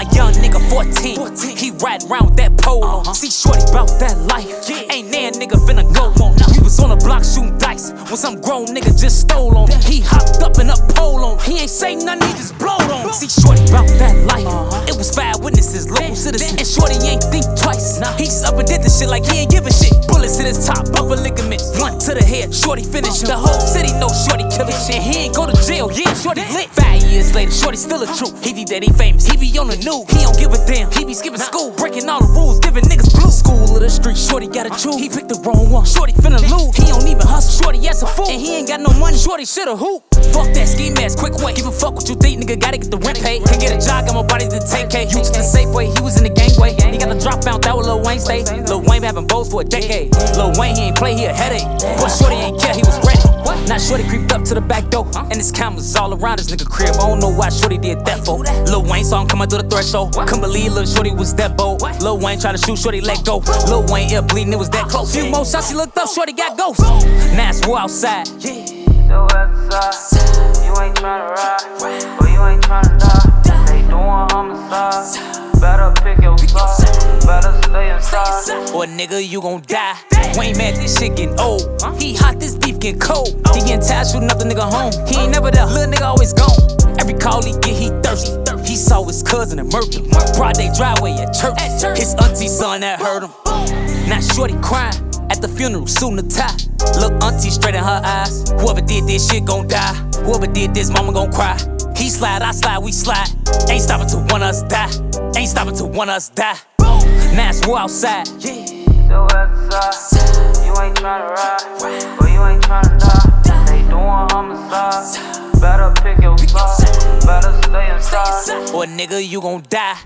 my 14. 14. He riding around with that pole. Uh-huh. See shorty bout that life. Yeah. Ain't there nigga finna go on. We was on the block shooting dice when some grown nigga just stole on him. He hopped up and up pole on him. He ain't say nothing, he just blowed on him. See shorty bout that life. Uh-huh. It was five witnesses, local citizens. And shorty ain't think twice. Nah. He's up and did the shit like he ain't give a shit. Bullets to his top, bumper ligaments. One to the head, shorty finish. The whole city know shorty killing shit. He ain't go to jail, yeah, shorty lit. Five years later, shorty still a truth. He be that he famous, he be on the news. He don't give a damn. He be skipping school, breaking all the rules, giving niggas blue. School of the street, shorty gotta choose. He picked the wrong one. Shorty finna lose. He don't even hustle. Shorty ass a fool, and he ain't got no money. Shorty shoulda hoop. Fuck that ski mask, quick way. Give a fuck what you think, nigga. Gotta get the rent paid. Can't get a job, got my body to take K. You was the safe way, he was in the gangway. He got the drop out, that was Lil Wayne stay. Lil Wayne been having bows for a decade. Lil Wayne, he ain't play, he a headache. But Shorty ain't care, he was ready. Now Shorty creeped up to the back door, and his cameras all around this nigga crib. I don't know why Shorty did that for. Lil Wayne saw him coming through the threshold. Couldn't believe Lil Shorty was that bold. Lil Wayne tried to shoot Shorty, let go. Lil Wayne ear bleeding, it was that close. Few more shots, he looked up, Shorty got ghost. Now it's war outside. So outside, you ain't tryna ride, but you ain't tryna die. They doing homicide, better pick your side, better stay inside. Or nigga, you gon' die. Wayne mad, this shit getting old. He hot, this beef getting cold. He getting tired, shooting up the nigga home. He ain't never there, little nigga always gone. Every call he get, he thirsty. He saw his cousin and murdered him. Broad day driveway at church. His auntie son that hurt him. Now shorty crying at the funeral, soon to tie. Look auntie straight in her eyes. Whoever did this shit gon' die. Whoever did this, mama gon' cry. He slide, I slide, we slide. Ain't stopping till one of us die. Ain't stopping till one of us die. Now it's war outside. So outside, you ain't tryna ride, but you ain't tryna die. They doing homicide, better pick your side, better stay inside. Or nigga, you gon' die.